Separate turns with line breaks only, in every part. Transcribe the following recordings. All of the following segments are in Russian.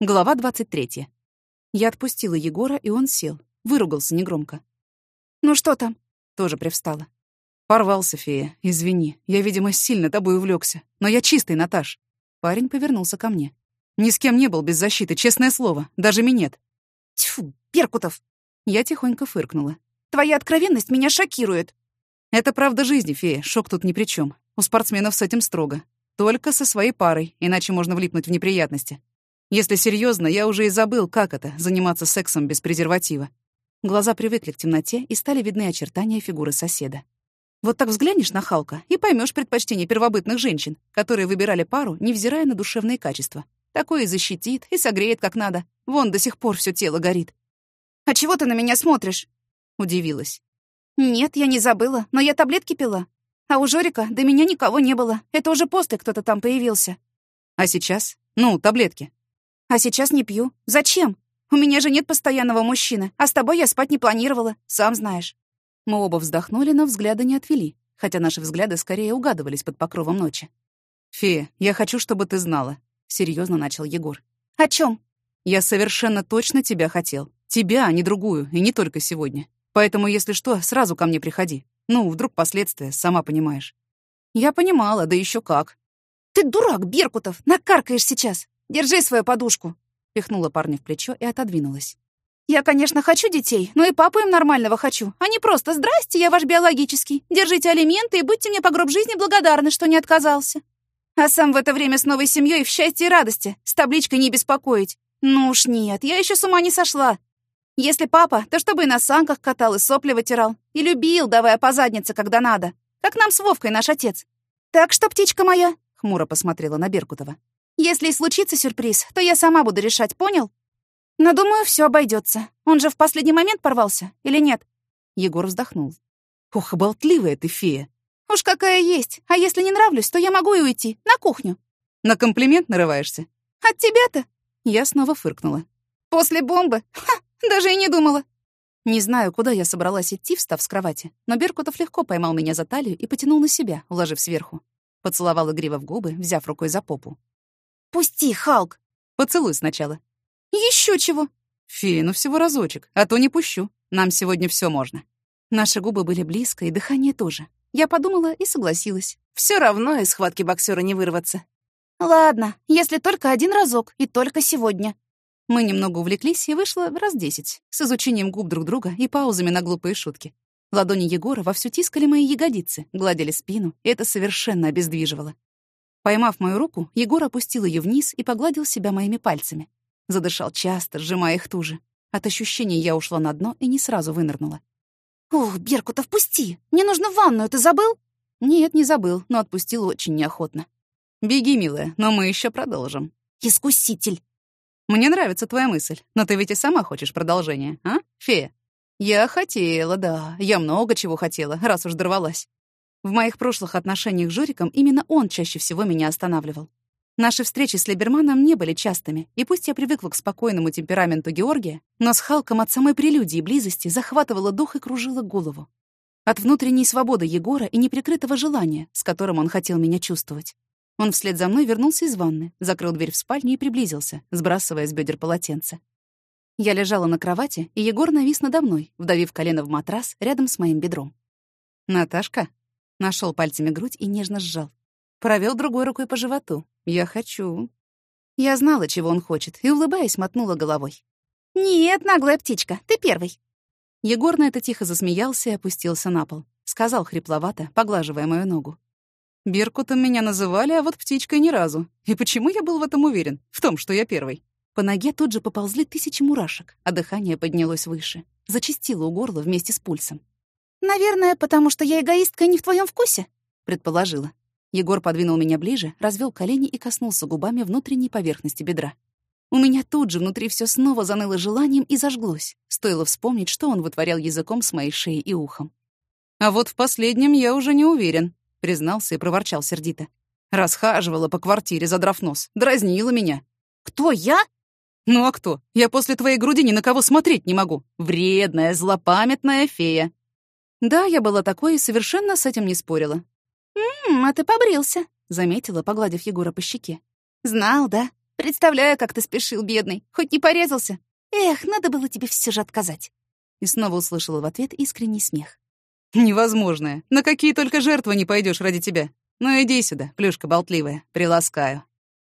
Глава 23. Я отпустила Егора, и он сел. Выругался негромко.
«Ну что там?»
Тоже привстала. «Порвался, фея. Извини. Я, видимо, сильно тобой увлекся. Но я чистый, Наташ». Парень повернулся ко мне. «Ни с кем не был без защиты, честное слово. Даже минет».
«Тьфу, Беркутов!»
Я тихонько фыркнула.
«Твоя откровенность меня шокирует».
«Это правда жизни, фея. Шок тут ни при чем. У спортсменов с этим строго. Только со своей парой, иначе можно влипнуть в неприятности. Если серьезно, я уже и забыл, как это — заниматься сексом без презерватива. Глаза привыкли к темноте, и стали видны очертания фигуры соседа. Вот так взглянешь на Халка и поймешь предпочтение первобытных женщин, которые выбирали пару, невзирая на душевные качества. Такое и защитит, и согреет как надо. Вон до сих пор все тело горит.
«А чего ты на меня смотришь?»
— удивилась.
«Нет, я не забыла, но я таблетки пила. А у Жорика до меня никого не было. Это уже после кто-то там появился».
«А сейчас? Ну, таблетки.
А сейчас не пью. Зачем? У меня же нет постоянного мужчины, а с тобой я спать не планировала, сам знаешь».
Мы оба вздохнули, но взгляда не отвели, хотя наши взгляды скорее угадывались под покровом ночи. «Фея, я хочу, чтобы ты знала», — серьезно начал Егор.
«О чем?
«Я совершенно точно тебя хотел. Тебя, а не другую, и не только сегодня. Поэтому, если что, сразу ко мне приходи. Ну, вдруг последствия, сама понимаешь». Я понимала, да еще как.
«Ты дурак, Беркутов, накаркаешь сейчас. Держи свою подушку!» Пихнула парня в плечо и отодвинулась. «Я, конечно, хочу детей, но и папу им нормального хочу, а не просто «Здрасте, я ваш биологический, держите алименты и будьте мне по гроб жизни благодарны, что не отказался». А сам в это время с новой семьей в счастье и радости, с табличкой «Не беспокоить». Ну уж нет, я еще с ума не сошла. Если папа, то чтобы и на санках катал, и сопли вытирал, и любил, давая по заднице, когда надо, как нам с Вовкой наш отец. Так что, птичка моя, — хмуро посмотрела на Беркутова, если и случится сюрприз, то я сама буду решать, понял? Но думаю, все обойдется. Он же в последний момент порвался, или нет?
Егор вздохнул. Ох, болтливая ты фея.
Уж какая есть. А если не нравлюсь, то я могу и уйти. На кухню.
На комплимент нарываешься?
От тебя-то?
Я снова фыркнула.
После бомбы? Ха, даже и не думала.
Не знаю, куда я собралась идти, встав с кровати, но Беркутов легко поймал меня за талию и потянул на себя, уложив сверху. Поцеловал игриво в губы, взяв рукой за попу.
«Пусти, Халк!»
«Поцелуй сначала».
Еще чего?»
«Фи, ну всего разочек, а то не пущу. Нам сегодня все можно». Наши губы были близко, и дыхание тоже. Я подумала и согласилась. Все равно из схватки боксера не вырваться.
«Ладно, если только один разок, и только сегодня».
Мы немного увлеклись, и вышло раз десять, с изучением губ друг друга и паузами на глупые шутки. Ладони Егора вовсю тискали мои ягодицы, гладили спину, и это совершенно обездвиживало. Поймав мою руку, Егор опустил ее вниз и погладил себя моими пальцами. Задышал часто, сжимая их туже. От ощущений я ушла на дно и не сразу вынырнула.
«Ох, Беркут, впусти! Мне нужно в ванную, ты забыл?»
«Нет, не забыл, но отпустил очень неохотно». «Беги, милая, но мы еще продолжим».
«Искуситель!»
«Мне нравится твоя мысль, но ты ведь и сама хочешь продолжения, а, фея?» «Я хотела, да, я много чего хотела, раз уж дорвалась. В моих прошлых отношениях с Жориком именно он чаще всего меня останавливал. Наши встречи с Либерманом не были частыми, и пусть я привыкла к спокойному темпераменту Георгия, но с Халком от самой прелюдии близости захватывала дух и кружила голову. От внутренней свободы Егора и неприкрытого желания, с которым он хотел меня чувствовать. Он вслед за мной вернулся из ванны, закрыл дверь в спальню и приблизился, сбрасывая с бедер полотенце. Я лежала на кровати, и Егор навис надо мной, вдавив колено в матрас рядом с моим бедром. «Наташка?» Нашел пальцами грудь и нежно сжал. Провел другой рукой по животу. «Я хочу». Я знала, чего он хочет, и, улыбаясь, мотнула головой.
«Нет, наглая птичка, ты первый».
Егор на это тихо засмеялся и опустился на пол. Сказал хрипловато, поглаживая мою ногу. «Беркутом меня называли, а вот птичкой ни разу. И почему я был в этом уверен? В том, что я первый?» По ноге тут же поползли тысячи мурашек, а дыхание поднялось выше. Зачастило у горла вместе с пульсом.
«Наверное, потому что я эгоистка не в твоем вкусе», —
предположила. Егор подвинул меня ближе, развел колени и коснулся губами внутренней поверхности бедра. У меня тут же внутри все снова заныло желанием и зажглось. Стоило вспомнить, что он вытворял языком с моей шеей и ухом. «А вот в последнем я уже не уверен», — признался и проворчал сердито. «Расхаживала по квартире, задрав нос. Дразнила меня».
«Кто, я?»
«Ну а кто? Я после твоей груди ни на кого смотреть не могу. Вредная, злопамятная фея. Да, я была такой и совершенно с этим не спорила.
«Ммм, а ты побрился», —
заметила, погладив Егора по щеке.
«Знал, да? Представляю, как ты спешил, бедный. Хоть не порезался. Эх, надо было тебе все же отказать.
И снова услышала в ответ искренний смех. «Невозможное. На какие только жертвы не пойдешь ради тебя. Ну иди сюда, плюшка болтливая, приласкаю».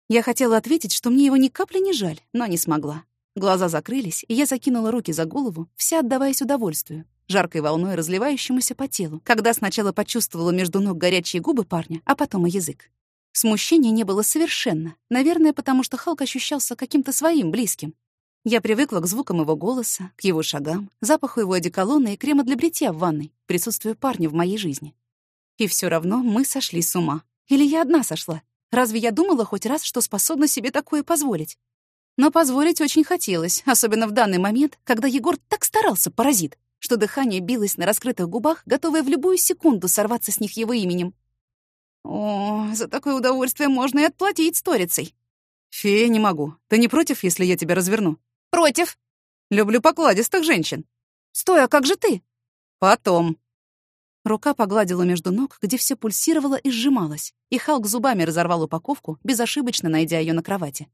Я хотела ответить, что мне его ни капли не жаль, но не смогла. Глаза закрылись, и я закинула руки за голову, вся отдаваясь удовольствию, жаркой волной разливающемуся по телу, когда сначала почувствовала между ног горячие губы парня, а потом и язык. Смущения не было совершенно, наверное, потому что Халк ощущался каким-то своим, близким. Я привыкла к звукам его голоса, к его шагам, запаху его одеколона и крема для бритья в ванной, присутствию парня в моей жизни. И все равно мы сошли с ума. Или я одна сошла? Разве я думала хоть раз, что способна себе такое позволить? Но позволить очень хотелось, особенно в данный момент, когда Егор так старался, паразит, что дыхание билось на раскрытых губах, готовое в любую секунду сорваться с них его именем. О, за такое удовольствие можно и отплатить сторицей. Фея, не могу. Ты не против, если я тебя разверну?
Против.
Люблю покладистых женщин.
Стой, а как же ты?
Потом.
Рука погладила между ног, где все пульсировало и сжималось, и Халк зубами разорвал упаковку, безошибочно найдя ее на кровати.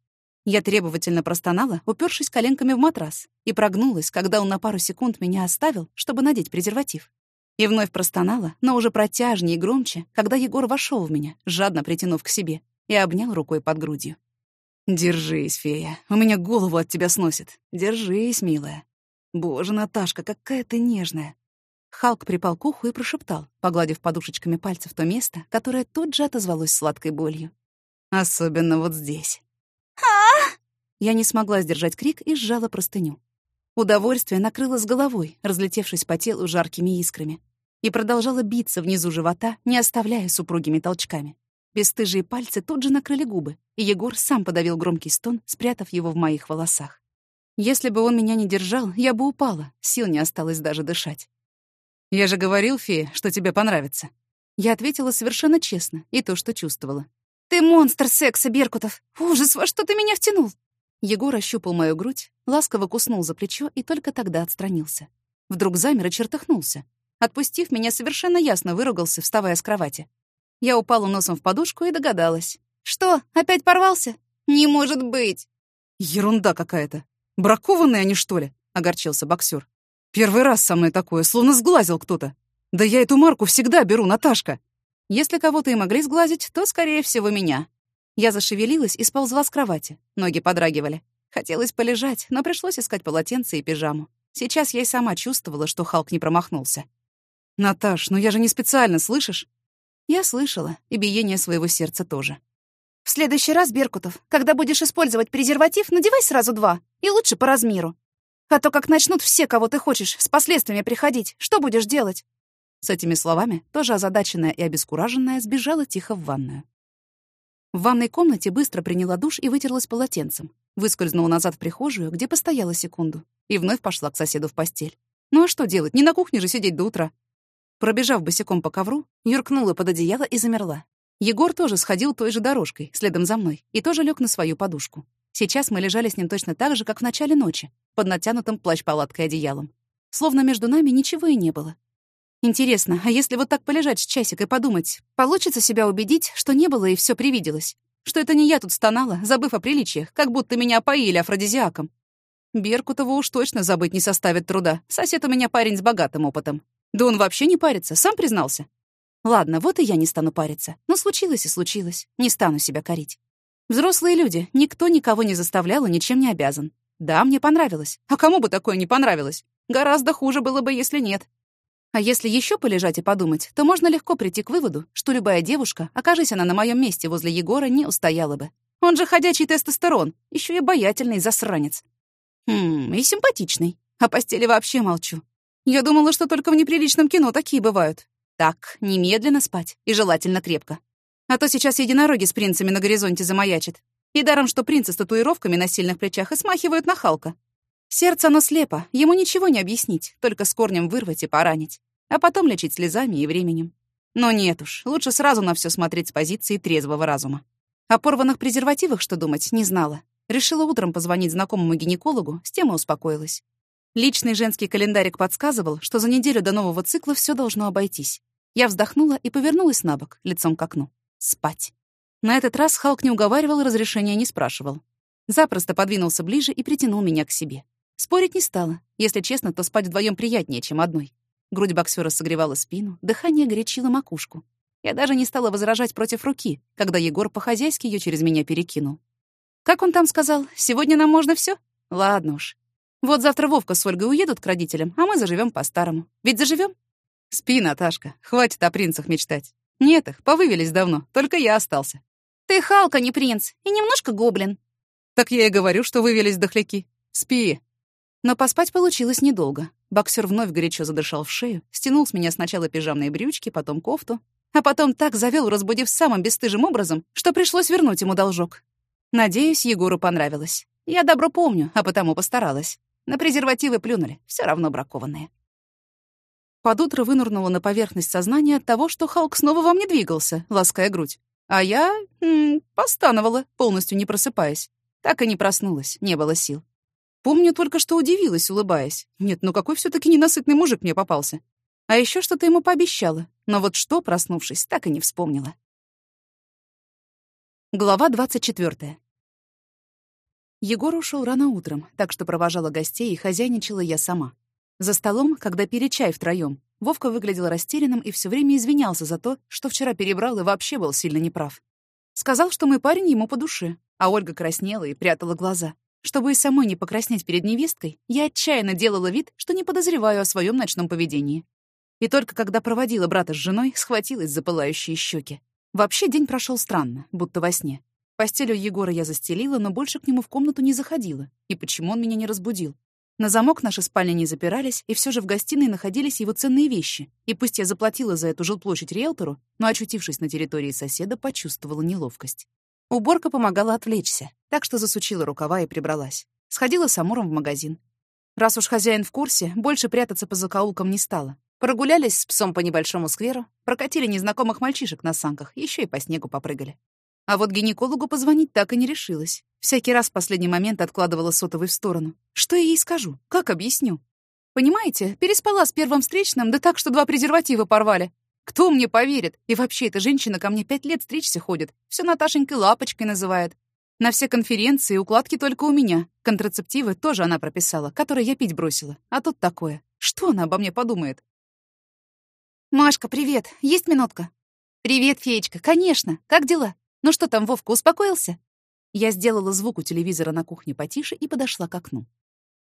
Я требовательно простонала, упершись коленками в матрас, и прогнулась, когда он на пару секунд меня оставил, чтобы надеть презерватив. И вновь простонала, но уже протяжнее и громче, когда Егор вошел в меня, жадно притянув к себе, и обнял рукой под грудью.
«Держись, фея, у меня голову от тебя сносит. Держись, милая. Боже, Наташка, какая ты нежная!»
Халк припал к уху и прошептал, погладив подушечками пальцев то место, которое тут же отозвалось сладкой болью.
«Особенно вот здесь».
а Я не смогла сдержать крик и сжала простыню. Удовольствие накрыло с головой, разлетевшись по телу жаркими искрами, и продолжало биться внизу живота, не оставляя супругими толчками. Бесстыжие пальцы тут же накрыли губы, и Егор сам подавил громкий стон, спрятав его в моих волосах. Если бы он меня не держал, я бы упала, сил не осталось даже дышать.
«Я же говорил, фея, что тебе понравится».
Я ответила совершенно честно, и то, что чувствовала. «Ты монстр секса, Беркутов! Ужас, во что ты меня втянул!» Егор ощупал мою грудь, ласково куснул за плечо и только тогда отстранился. Вдруг замер и чертыхнулся. Отпустив меня, совершенно ясно выругался, вставая с кровати. Я упала носом в подушку и догадалась. «Что, опять порвался? Не может быть!»
«Ерунда какая-то. Бракованные они, что ли?» — огорчился боксер. «Первый раз со мной такое, словно сглазил кто-то. Да я эту марку всегда беру, Наташка!»
Если кого-то и могли сглазить, то, скорее всего, меня. Я зашевелилась и сползла с кровати. Ноги подрагивали. Хотелось полежать, но пришлось искать полотенце и пижаму. Сейчас я и сама чувствовала, что Халк не промахнулся.
«Наташ, ну я же не специально, слышишь?»
Я слышала, и биение своего сердца тоже. «В следующий раз, Беркутов, когда будешь использовать презерватив, надевай сразу два, и лучше по размеру. А то как начнут все, кого ты хочешь, с последствиями приходить, что будешь делать?»
С этими словами, тоже озадаченная и обескураженная, сбежала тихо в ванную. В ванной комнате быстро приняла душ и вытерлась полотенцем. Выскользнула назад в прихожую, где постояла секунду, и вновь пошла к соседу в постель. Ну а что делать? Не на кухне же сидеть до утра. Пробежав босиком по ковру, юркнула под одеяло и замерла. Егор тоже сходил той же дорожкой, следом за мной, и тоже лег на свою подушку. Сейчас мы лежали с ним точно так же, как в начале ночи, под натянутым плащ-палаткой одеялом. Словно между нами ничего и не было. Интересно, а если вот так полежать с часик и подумать, получится себя убедить, что не было и все привиделось? Что это не я тут стонала, забыв о приличиях, как будто меня поили афродизиаком? Беркутову уж точно забыть не составит труда. Сосед у меня парень с богатым опытом. Да он вообще не парится, сам признался. Ладно, вот и я не стану париться. Но случилось и случилось. Не стану себя корить. Взрослые люди, никто никого не заставлял и ничем не обязан. Да, мне понравилось. А кому бы такое не понравилось? Гораздо хуже было бы, если нет. А если еще полежать и подумать, то можно легко прийти к выводу, что любая девушка, окажись она на моем месте возле Егора, не устояла бы. Он же ходячий тестостерон, еще и обаятельный засранец. Хм, и симпатичный. О постели вообще молчу. Я думала, что только в неприличном кино такие бывают. Так, немедленно спать, и желательно крепко. А то сейчас единороги с принцами на горизонте замаячат. И даром, что принцы с татуировками на сильных плечах и смахивают на Халка. Сердце оно слепо, ему ничего не объяснить, только с корнем вырвать и поранить. А потом лечить слезами и временем. Но нет уж, лучше сразу на все смотреть с позиции трезвого разума. О порванных презервативах, что думать, не знала. Решила утром позвонить знакомому гинекологу, с тем и успокоилась. Личный женский календарик подсказывал, что за неделю до нового цикла все должно обойтись. Я вздохнула и повернулась на бок, лицом к окну. Спать. На этот раз Халк не уговаривал, разрешения не спрашивал. Запросто подвинулся ближе и притянул меня к себе. Спорить не стала. Если честно, то спать вдвоем приятнее, чем одной. Грудь боксера согревала спину, дыхание горячило макушку. Я даже не стала возражать против руки, когда Егор по-хозяйски ее через меня перекинул. Как он там сказал, сегодня нам можно все? Ладно уж. Вот завтра Вовка с Ольгой уедут к родителям, а мы заживем по-старому. Ведь заживем? Спи, Наташка, хватит о принцах мечтать. Нет их, повывелись давно, только я остался.
Ты Халка, не принц, и немножко гоблин.
Так я и говорю, что вывелись дохляки. Спи. Но поспать получилось недолго. Боксер вновь горячо задышал в шею, стянул с меня сначала пижамные брючки, потом кофту, а потом так завел, разбудив самым бесстыжим образом, что пришлось вернуть ему должок. Надеюсь, Егору понравилось. Я добро помню, а потому постаралась. На презервативы плюнули, все равно бракованные. Под утро вынурнула на поверхность сознания от того, что Халк снова во мне двигался, лаская грудь. А я м -м, постановала, полностью не просыпаясь. Так и не проснулась, не было сил. Помню только, что удивилась, улыбаясь. Нет, ну какой все таки ненасытный мужик мне попался. А еще что-то ему пообещала. Но вот что, проснувшись, так и не вспомнила. Глава 24. Егор ушел рано утром, так что провожала гостей и хозяйничала я сама. За столом, когда пили чай втроем, Вовка выглядел растерянным и все время извинялся за то, что вчера перебрал и вообще был сильно неправ. Сказал, что мой парень ему по душе, а Ольга краснела и прятала глаза. Чтобы и самой не покраснеть перед невесткой, я отчаянно делала вид, что не подозреваю о своем ночном поведении. И только когда проводила брата с женой, схватилась за пылающие щеки. Вообще день прошел странно, будто во сне. Постель у Егора я застелила, но больше к нему в комнату не заходила. И почему он меня не разбудил? На замок наши спальни не запирались, и все же в гостиной находились его ценные вещи. И пусть я заплатила за эту жилплощадь риэлтору, но, очутившись на территории соседа, почувствовала неловкость. Уборка помогала отвлечься, так что засучила рукава и прибралась. Сходила с Амуром в магазин. Раз уж хозяин в курсе, больше прятаться по закоулкам не стала. Прогулялись с псом по небольшому скверу, прокатили незнакомых мальчишек на санках, еще и по снегу попрыгали. А вот гинекологу позвонить так и не решилась. Всякий раз в последний момент откладывала сотовый в сторону. Что я ей скажу? Как объясню? Понимаете, переспала с первым встречным, да так, что два презерватива порвали. Кто мне поверит? И вообще, эта женщина ко мне пять лет стричься ходит. Все Наташенькой лапочкой называет. На все конференции укладки только у меня. Контрацептивы тоже она прописала, которые я пить бросила. А тут такое. Что она обо мне подумает?
«Машка, привет. Есть минутка?»
«Привет, феечка. Конечно. Как дела? Ну что там, Вовка, успокоился?» Я сделала звук у телевизора на кухне потише и подошла к окну.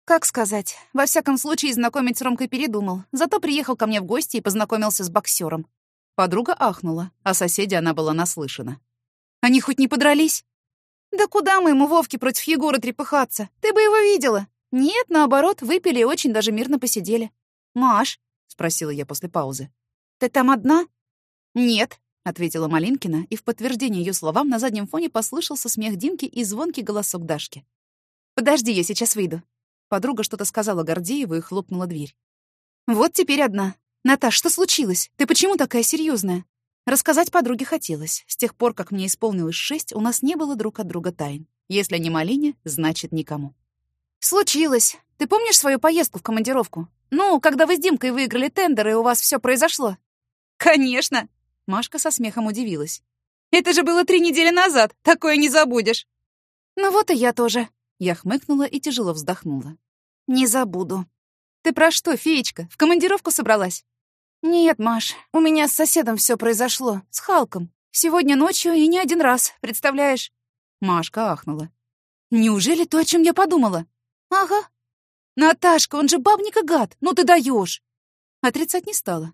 Как сказать? Во всяком случае, знакомить с Ромкой передумал. Зато приехал ко мне в гости и познакомился с боксером.
Подруга ахнула, а соседи она была наслышана. «Они хоть не подрались?»
«Да куда мы ему Вовке против Егора трепыхаться? Ты бы его видела!» «Нет, наоборот, выпили и очень даже мирно посидели».
«Маш?» — спросила я после паузы.
«Ты там одна?»
«Нет», — ответила Малинкина, и в подтверждение ее словам на заднем фоне послышался смех Димки и звонкий голосок Дашки. «Подожди, я сейчас выйду». Подруга что-то сказала Гордееву и хлопнула дверь. «Вот теперь одна. Наташ, что случилось? Ты почему такая серьезная? Рассказать подруге хотелось. С тех пор, как мне исполнилось шесть, у нас не было друг от друга тайн. Если не Малине, значит никому.
«Случилось. Ты помнишь свою поездку в командировку? Ну, когда вы с Димкой выиграли тендер, и у вас все произошло?»
«Конечно!» Машка со смехом удивилась. «Это же было три недели назад! Такое не забудешь!»
«Ну вот и я тоже!»
Я хмыкнула и тяжело вздохнула.
«Не забуду».
«Ты про что, феечка? В командировку собралась?»
«Нет, Маш, у меня с соседом все произошло, с Халком. Сегодня ночью и не один раз, представляешь?»
Машка ахнула. «Неужели то, о чем я подумала?»
«Ага».
«Наташка, он же бабник и гад, ну ты даешь!» Отрицать не стала.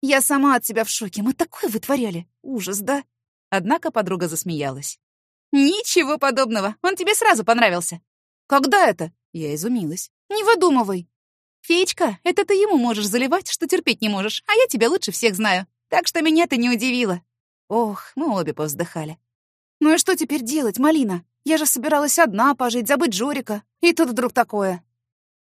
Я сама от себя в шоке. Мы такое вытворяли. Ужас, да?
Однако подруга засмеялась. Ничего подобного. Он тебе сразу понравился.
Когда это?
Я изумилась.
Не выдумывай.
Феечка, это ты ему можешь заливать, что терпеть не можешь, а я тебя лучше всех знаю. Так что меня ты не удивила. Ох, мы обе повздыхали.
Ну и что теперь делать, Малина? Я же собиралась одна пожить, забыть Жорика. И тут вдруг такое.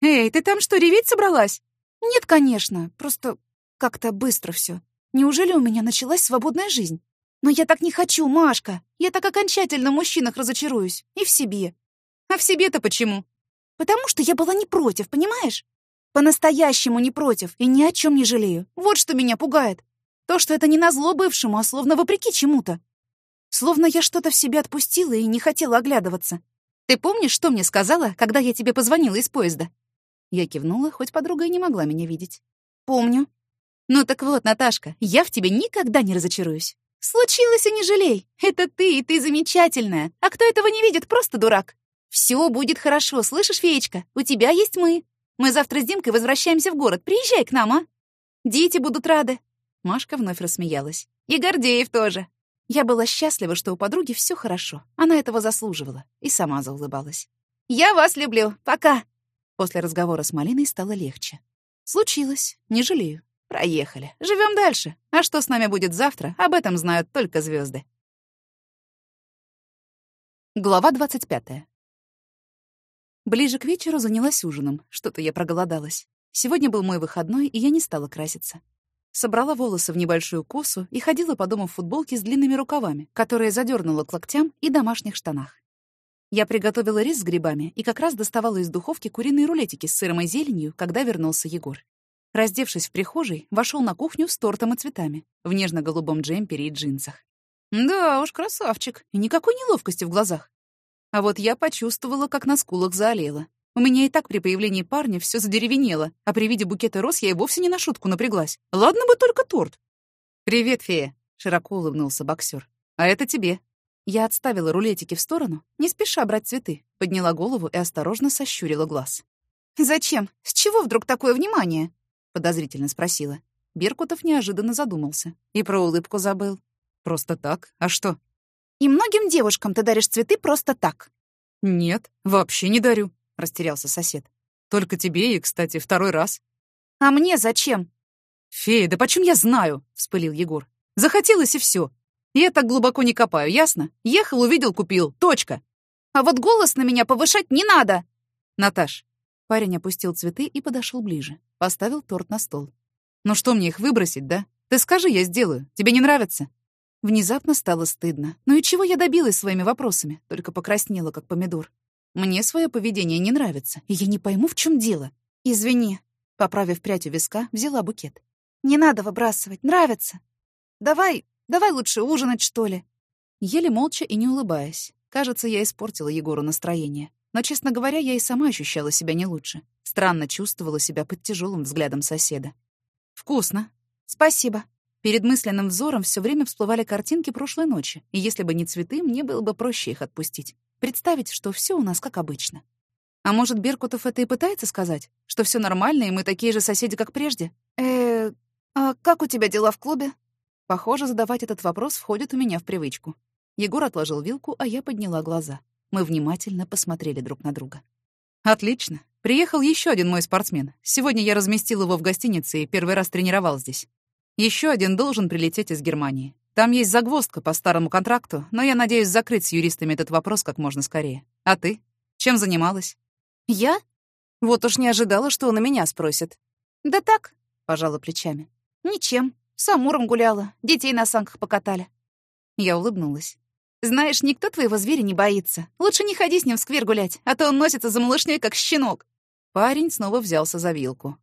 Эй, ты там что, реветь собралась?
Нет, конечно. Просто как-то быстро все. Неужели у меня началась свободная жизнь? Но я так не хочу, Машка. Я так окончательно в мужчинах разочаруюсь. И в себе.
А в себе-то почему?
Потому что я была не против, понимаешь? По-настоящему не против и ни о чем не жалею. Вот что меня пугает. То, что это не назло бывшему, а словно вопреки чему-то. Словно я что-то в себе отпустила и не хотела оглядываться.
Ты помнишь, что мне сказала, когда я тебе позвонила из поезда?» Я кивнула, хоть подруга и не могла меня видеть.
«Помню».
«Ну так вот, Наташка, я в тебе никогда не разочаруюсь.
Случилось и не жалей. Это ты, и ты замечательная. А кто этого не видит, просто дурак. Все будет хорошо, слышишь, феечка? У тебя есть мы. Мы завтра с Димкой возвращаемся в город. Приезжай к нам, а? Дети будут рады.
Машка вновь рассмеялась. И Гордеев тоже. Я была счастлива, что у подруги все хорошо. Она этого заслуживала. И сама заулыбалась.
«Я вас люблю. Пока!»
После разговора с Малиной стало легче. Случилось. Не жалею. Проехали. Живем дальше. А что с нами будет завтра, об этом знают только звезды. Глава 25. Ближе к вечеру занялась ужином. Что-то я проголодалась. Сегодня был мой выходной, и я не стала краситься. Собрала волосы в небольшую косу и ходила по дому в футболке с длинными рукавами, которые задернула к локтям и домашних штанах. Я приготовила рис с грибами и как раз доставала из духовки куриные рулетики с сыром и зеленью, когда вернулся Егор. Раздевшись в прихожей, вошел на кухню с тортом и цветами, в нежно-голубом джемпере и джинсах. Да уж, красавчик, и никакой неловкости в глазах. А вот я почувствовала, как на скулах заолело. У меня и так при появлении парня все задеревенело, а при виде букета роз я и вовсе не на шутку напряглась. Ладно бы только торт. «Привет, фея», — широко улыбнулся боксер. «А это тебе». Я отставила рулетики в сторону, не спеша брать цветы, подняла голову и осторожно сощурила глаз.
«Зачем? С чего вдруг такое внимание?»
подозрительно спросила. Беркутов неожиданно задумался. И про улыбку забыл. Просто так? А что?
И многим девушкам ты даришь цветы просто так.
Нет, вообще не дарю, растерялся сосед. Только тебе и, кстати, второй раз.
А мне зачем?
Фея, да почем я знаю? вспылил Егор. Захотелось и все. Я так глубоко не копаю, ясно? Ехал, увидел, купил. Точка.
А вот голос на меня повышать не надо.
Наташ. Парень опустил цветы и подошел ближе. Поставил торт на стол. «Ну что мне их выбросить, да? Ты скажи, я сделаю. Тебе не нравится?» Внезапно стало стыдно. Ну и чего я добилась своими вопросами? Только покраснела, как помидор. Мне свое поведение не нравится, и я не пойму, в чем дело.
«Извини», — поправив прядь у виска, взяла букет. «Не надо выбрасывать, нравится. Давай, давай лучше ужинать, что ли».
Еле молча и не улыбаясь. Кажется, я испортила Егору настроение. Но, честно говоря, я и сама ощущала себя не лучше. Странно чувствовала себя под тяжелым взглядом соседа. «Вкусно!»
«Спасибо!»
Перед мысленным взором все время всплывали картинки прошлой ночи, и если бы не цветы, мне было бы проще их отпустить. Представить, что все у нас как обычно. А может, Беркутов это и пытается сказать? Что все нормально, и мы такие же соседи, как прежде?
э а как у тебя дела в клубе?»
Похоже, задавать этот вопрос входит у меня в привычку. Егор отложил вилку, а я подняла глаза. Мы внимательно посмотрели друг на друга. «Отлично. Приехал еще один мой спортсмен. Сегодня я разместил его в гостинице и первый раз тренировал здесь. Еще один должен прилететь из Германии. Там есть загвоздка по старому контракту, но я надеюсь закрыть с юристами этот вопрос как можно скорее. А ты? Чем занималась?»
«Я?»
Вот уж не ожидала, что он и меня спросит.
«Да так», —
пожала плечами.
«Ничем. С Амуром гуляла. Детей на санках покатали».
Я улыбнулась.
Знаешь, никто твоего зверя не боится. Лучше не ходи с ним в сквер гулять, а то он носится за малышней, как щенок».
Парень снова взялся за вилку.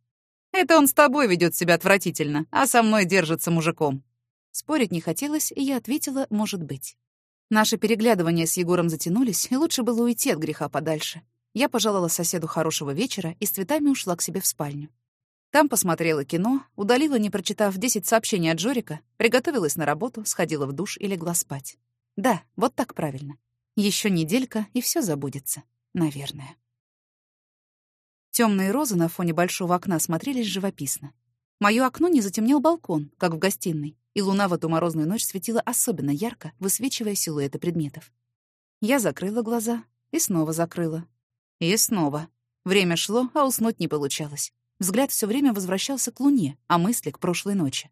«Это он с тобой ведет себя отвратительно, а со мной держится мужиком». Спорить не хотелось, и я ответила «может быть». Наши переглядывания с Егором затянулись, и лучше было уйти от греха подальше. Я пожелала соседу хорошего вечера и с цветами ушла к себе в спальню. Там посмотрела кино, удалила, не прочитав 10 сообщений от Жорика, приготовилась на работу, сходила в душ и легла спать. Да, вот так правильно. Еще неделька, и все забудется. Наверное. Темные розы на фоне большого окна смотрелись живописно. Мое окно не затемнел балкон, как в гостиной, и луна в эту морозную ночь светила особенно ярко, высвечивая силуэты предметов. Я закрыла глаза и снова закрыла. И снова. Время шло, а уснуть не получалось. Взгляд все время возвращался к луне, а мысли — к прошлой ночи.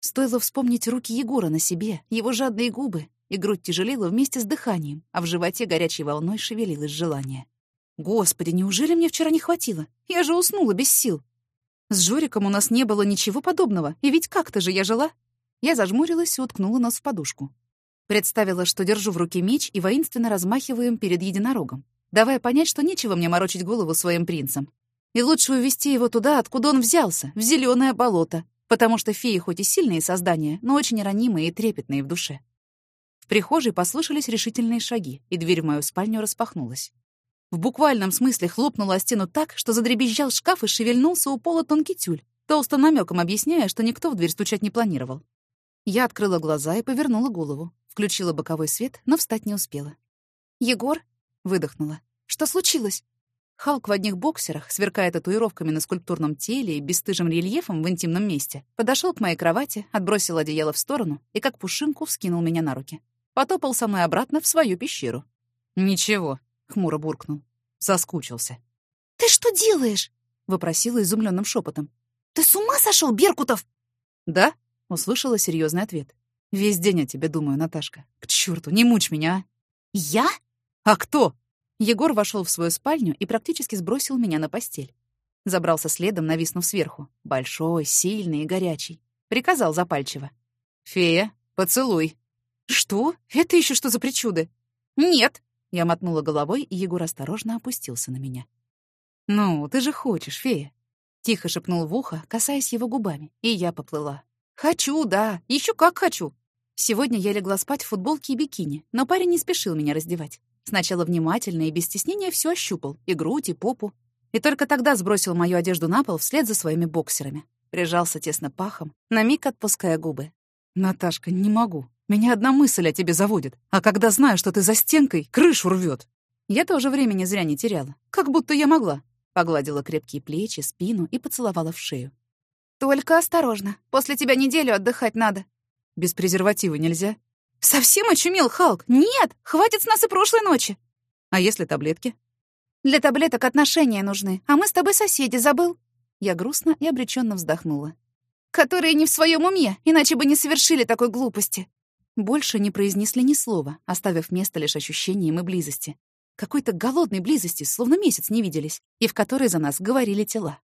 Стоило вспомнить руки Егора на себе, его жадные губы, и грудь тяжелела вместе с дыханием, а в животе горячей волной шевелилось желание. Господи, неужели мне вчера не хватило? Я же уснула без сил. С Жориком у нас не было ничего подобного, и ведь как-то же я жила. Я зажмурилась и уткнула нос в подушку. Представила, что держу в руке меч и воинственно размахиваю им перед единорогом, давая понять, что нечего мне морочить голову своим принцем. И лучше увести его туда, откуда он взялся, в зеленое болото, потому что феи хоть и сильные создания, но очень ранимые и трепетные в душе прихожей послышались решительные шаги, и дверь в мою спальню распахнулась. В буквальном смысле хлопнула о стену так, что задребезжал шкаф и шевельнулся у пола тонкий тюль, толсто намеком объясняя, что никто в дверь стучать не планировал. Я открыла глаза и повернула голову. Включила боковой свет, но встать не успела.
«Егор?»
— выдохнула.
«Что случилось?»
Халк в одних боксерах, сверкая татуировками на скульптурном теле и бесстыжим рельефом в интимном месте, подошел к моей кровати, отбросил одеяло в сторону и как пушинку вскинул меня на руки. Потопал со мной обратно в свою пещеру. «Ничего», — хмуро буркнул. Соскучился.
«Ты что делаешь?»
— вопросила изумленным шепотом.
«Ты с ума сошел, Беркутов?»
«Да?» — услышала серьезный ответ. «Весь день о тебе думаю, Наташка. К черту, не мучь меня, а!»
«Я?»
«А кто?» Егор вошел в свою спальню и практически сбросил меня на постель. Забрался следом, нависнув сверху. Большой, сильный и горячий. Приказал запальчиво. «Фея, поцелуй». «Что? Это еще что за причуды?»
«Нет».
Я мотнула головой, и Егор осторожно опустился на меня. «Ну, ты же хочешь, фея». Тихо шепнул в ухо, касаясь его губами, и я поплыла. «Хочу, да, еще как хочу». Сегодня я легла спать в футболке и бикини, но парень не спешил меня раздевать. Сначала внимательно и без стеснения все ощупал, и грудь, и попу. И только тогда сбросил мою одежду на пол вслед за своими боксерами. Прижался тесно пахом, на миг отпуская губы. «Наташка, не могу. Меня одна мысль о тебе заводит. А когда знаю, что ты за стенкой, крышу рвет. Я тоже времени зря не теряла. Как будто я могла. Погладила крепкие плечи, спину и поцеловала в шею.
«Только осторожно. После тебя неделю отдыхать надо».
«Без презерватива нельзя?»
«Совсем очумел, Халк? Нет! Хватит с нас и прошлой ночи!»
«А если таблетки?»
«Для таблеток отношения нужны, а мы с тобой соседи, забыл?»
Я грустно и обреченно вздохнула.
«Которые не в своем уме, иначе бы не совершили такой глупости!»
Больше не произнесли ни слова, оставив место лишь ощущением и близости. Какой-то голодной близости, словно месяц не виделись, и в которой за нас говорили тела.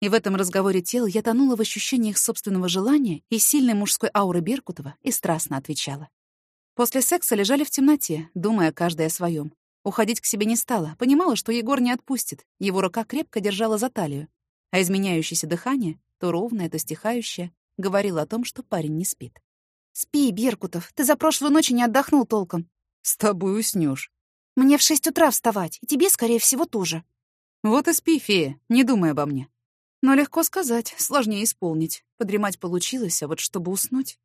И в этом разговоре тел я тонула в ощущениях собственного желания и сильной мужской ауры Беркутова и страстно отвечала. После секса лежали в темноте, думая каждая о своем. Уходить к себе не стала, понимала, что Егор не отпустит, его рука крепко держала за талию, а изменяющееся дыхание, то ровное, то стихающее, говорило о том, что парень не спит.
«Спи, Беркутов, ты за прошлую ночь не отдохнул толком».
«С тобой уснешь.
«Мне в шесть утра вставать, и тебе, скорее всего, тоже».
«Вот и спи, фея, не думай обо мне». Но легко сказать, сложнее исполнить. Подремать получилось, а вот чтобы уснуть...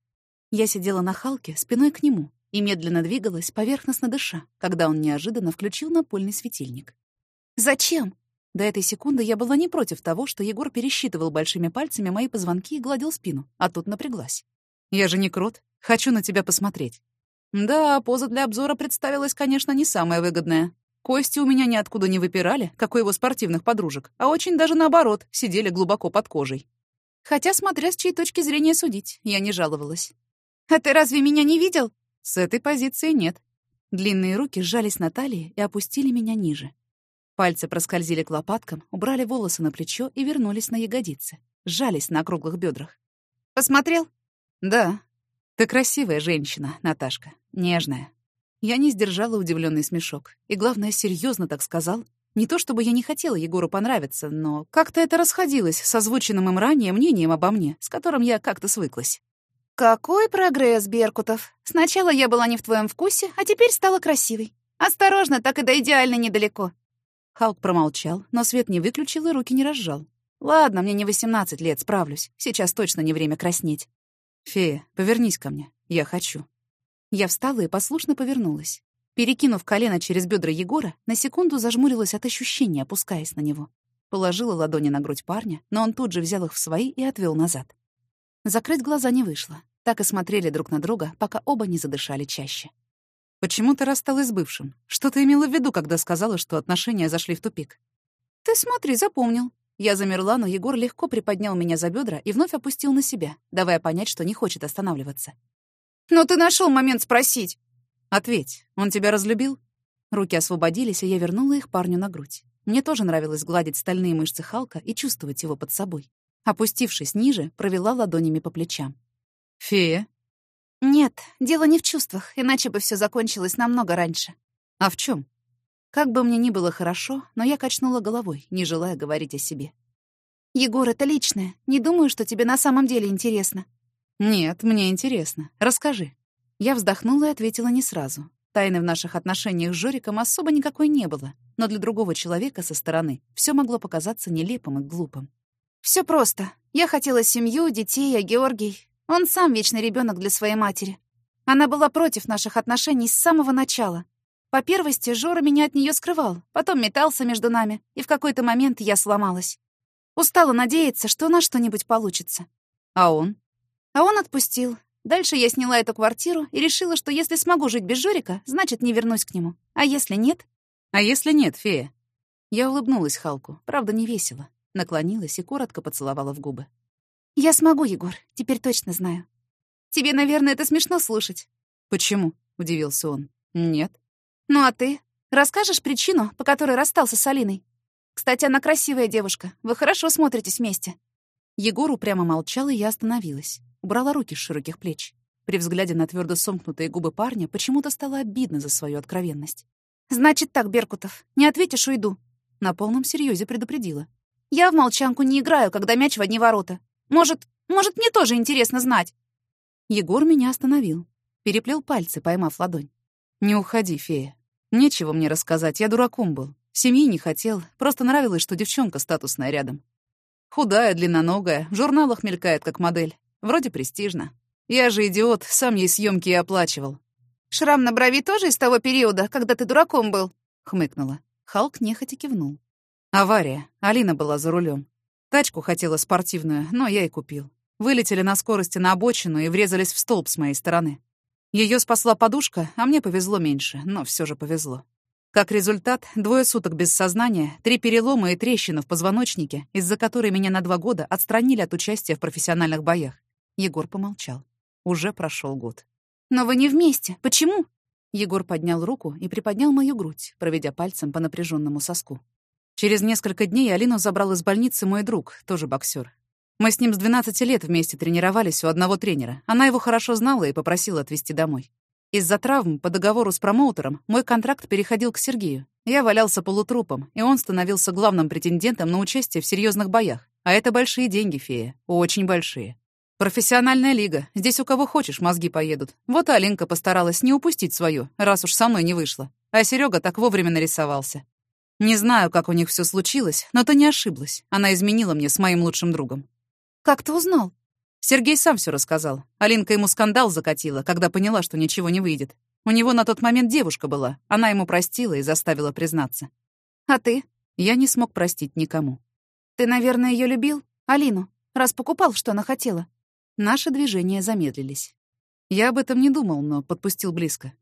Я сидела на халке, спиной к нему, и медленно двигалась, поверхностно дыша, когда он неожиданно включил напольный светильник.
«Зачем?»
До этой секунды я была не против того, что Егор пересчитывал большими пальцами мои позвонки и гладил спину, а тут напряглась. «Я же не крот. Хочу на тебя посмотреть». Да, поза для обзора представилась, конечно, не самая выгодная. Кости у меня ниоткуда не выпирали, как у его спортивных подружек, а очень даже наоборот, сидели глубоко под кожей. Хотя, смотря с чьей точки зрения судить, я не жаловалась.
«А ты разве меня не видел?»
С этой позиции нет. Длинные руки сжались на талии и опустили меня ниже. Пальцы проскользили к лопаткам, убрали волосы на плечо и вернулись на ягодицы. Сжались на округлых бедрах.
«Посмотрел?»
«Да. Ты красивая женщина, Наташка. Нежная. Я не сдержала удивленный смешок. И, главное, серьезно так сказал. Не то чтобы я не хотела Егору понравиться, но как-то это расходилось с озвученным им ранее мнением обо мне, с которым я как-то свыклась.
«Какой прогресс, Беркутов! Сначала я была не в твоем вкусе, а теперь стала красивой. Осторожно, так и до идеально недалеко».
Халк промолчал, но свет не выключил и руки не разжал. «Ладно, мне не восемнадцать лет, справлюсь. Сейчас точно не время краснеть». «Фея, повернись ко мне. Я хочу». Я встала и послушно повернулась. Перекинув колено через бедра Егора, на секунду зажмурилась от ощущения, опускаясь на него. Положила ладони на грудь парня, но он тут же взял их в свои и отвел назад. Закрыть глаза не вышло. Так и смотрели друг на друга, пока оба не задышали чаще. «Почему ты рассталась с бывшим? Что ты имела в виду, когда сказала, что отношения зашли в тупик?»
«Ты смотри, запомнил».
Я замерла, но Егор легко приподнял меня за бедра и вновь опустил на себя, давая понять, что не хочет останавливаться.
Но ты нашел момент спросить.
Ответь, он тебя разлюбил? Руки освободились, и я вернула их парню на грудь. Мне тоже нравилось гладить стальные мышцы Халка и чувствовать его под собой. Опустившись ниже, провела ладонями по плечам. «Фея?»
«Нет, дело не в чувствах, иначе бы все закончилось намного раньше».
«А в чем? Как бы мне ни было хорошо, но я качнула головой, не желая говорить о себе.
«Егор, это личное. Не думаю, что тебе на самом деле интересно.
«Нет, мне интересно. Расскажи». Я вздохнула и ответила не сразу. Тайны в наших отношениях с Жориком особо никакой не было, но для другого человека со стороны все могло показаться нелепым и глупым.
Все просто. Я хотела семью, детей, а Георгий... Он сам вечный ребенок для своей матери. Она была против наших отношений с самого начала. По первости, Жора меня от нее скрывал, потом метался между нами, и в какой-то момент я сломалась. Устала надеяться, что у нас что-нибудь получится.
А он?
А он отпустил. Дальше я сняла эту квартиру и решила, что если смогу жить без Жорика, значит, не вернусь к нему. А если нет?
А если нет, фея? Я улыбнулась Халку, правда, не весело. Наклонилась и коротко поцеловала в губы.
«Я смогу, Егор, теперь точно знаю. Тебе, наверное, это смешно слушать».
«Почему?» — удивился он. «Нет».
«Ну а ты? Расскажешь причину, по которой расстался с Алиной? Кстати, она красивая девушка. Вы хорошо смотритесь вместе».
Егор упрямо молчал, и я остановилась. Убрала руки с широких плеч. При взгляде на твердо сомкнутые губы парня почему-то стало обидно за свою откровенность.
«Значит так, Беркутов, не ответишь — уйду».
На полном серьезе предупредила.
«Я в молчанку не играю, когда мяч в одни ворота. Может, может, мне тоже интересно знать?»
Егор меня остановил. Переплел пальцы, поймав ладонь. «Не уходи, фея. Нечего мне рассказать, я дураком был. Семьи не хотел, просто нравилось, что девчонка статусная рядом. Худая, длинноногая, в журналах мелькает как модель. Вроде престижно. Я же идиот, сам ей съемки и оплачивал.
«Шрам на брови тоже из того периода, когда ты дураком был?»
— хмыкнула. Халк нехотя кивнул. Авария. Алина была за рулем. Тачку хотела спортивную, но я и купил. Вылетели на скорости на обочину и врезались в столб с моей стороны. Ее спасла подушка, а мне повезло меньше, но все же повезло. Как результат, двое суток без сознания, три перелома и трещина в позвоночнике, из-за которой меня на два года отстранили от участия в профессиональных боях. Егор помолчал. Уже прошел год.
«Но вы не вместе. Почему?»
Егор поднял руку и приподнял мою грудь, проведя пальцем по напряженному соску. Через несколько дней Алину забрал из больницы мой друг, тоже боксер. Мы с ним с 12 лет вместе тренировались у одного тренера. Она его хорошо знала и попросила отвезти домой. Из-за травм по договору с промоутером мой контракт переходил к Сергею. Я валялся полутрупом, и он становился главным претендентом на участие в серьезных боях. А это большие деньги, фея. Очень большие. Профессиональная лига. Здесь у кого хочешь мозги поедут. Вот Алинка постаралась не упустить свою, раз уж со мной не вышло. А Серега так вовремя нарисовался. Не знаю, как у них все случилось, но ты не ошиблась. Она изменила мне с моим лучшим другом.
Как ты узнал?
Сергей сам все рассказал. Алинка ему скандал закатила, когда поняла, что ничего не выйдет. У него на тот момент девушка была. Она ему простила и заставила признаться.
А ты?
Я не смог простить никому.
Ты, наверное, ее любил? Алину? Раз покупал, что она хотела.
Наши движения замедлились. Я об этом не думал, но подпустил близко.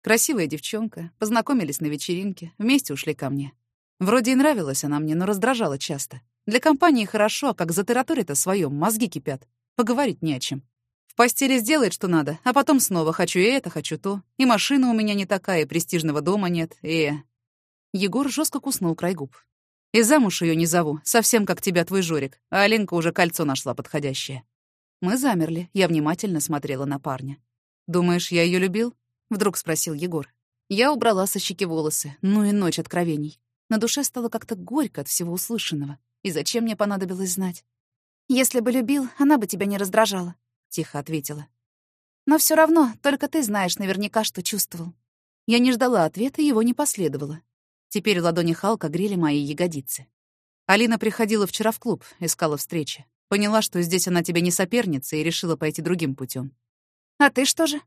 Красивая девчонка, познакомились на вечеринке, вместе ушли ко мне. Вроде и нравилась она мне, но раздражала часто. Для компании хорошо, а как затараторит о своем, мозги кипят. Поговорить не о чем. В постели сделает, что надо, а потом снова хочу и это, хочу то. И машина у меня не такая, и престижного дома нет, и... Егор жестко куснул край губ. И замуж ее не зову, совсем как тебя твой Жорик, а Аленка уже кольцо нашла подходящее. Мы замерли, я внимательно смотрела на парня. «Думаешь, я ее любил?» — вдруг спросил Егор. Я убрала со щеки волосы, ну и ночь откровений. На душе стало как-то горько от всего услышанного. И зачем мне понадобилось знать?
«Если бы любил, она бы тебя не раздражала», —
тихо ответила.
«Но все равно, только ты знаешь наверняка, что чувствовал».
Я не ждала ответа, его не последовало. Теперь ладони Халка грели мои ягодицы. Алина приходила вчера в клуб, искала встречи. Поняла, что здесь она тебе не соперница, и решила пойти другим путем.
А ты что же?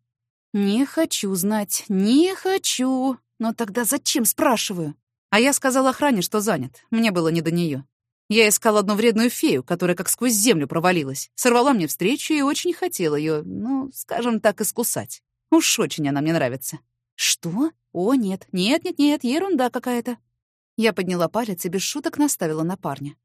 Не хочу знать, не хочу. Но тогда зачем, спрашиваю? А я сказал охране, что занят. Мне было не до нее. Я искал одну вредную фею, которая как сквозь землю провалилась. Сорвала мне встречу и очень хотела ее, ну, скажем так, искусать. Уж очень она мне нравится. Что? О, нет, нет, нет, нет, ерунда какая-то. Я подняла палец и без шуток наставила на парня.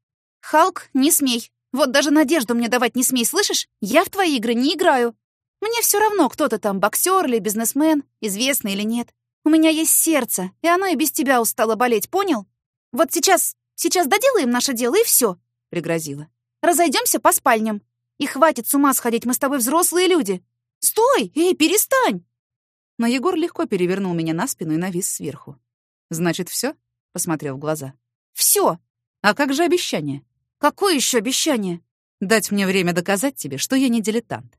«Халк, не смей!» Вот даже надежду мне давать не смей, слышишь? Я в твои игры не играю. Мне все равно, кто ты там, боксер или бизнесмен, известный или нет. У меня есть сердце, и оно и без тебя устало болеть, понял? Вот сейчас, сейчас доделаем наше дело, и все, пригрозила. Разойдемся по спальням. И хватит с ума сходить, мы с тобой взрослые люди. Стой! Эй, перестань!
Но Егор легко перевернул меня на спину и навис сверху. «Значит, все? посмотрел в глаза.
Все.
А как же обещание?
Какое еще обещание?
Дать мне время доказать тебе, что я не дилетант.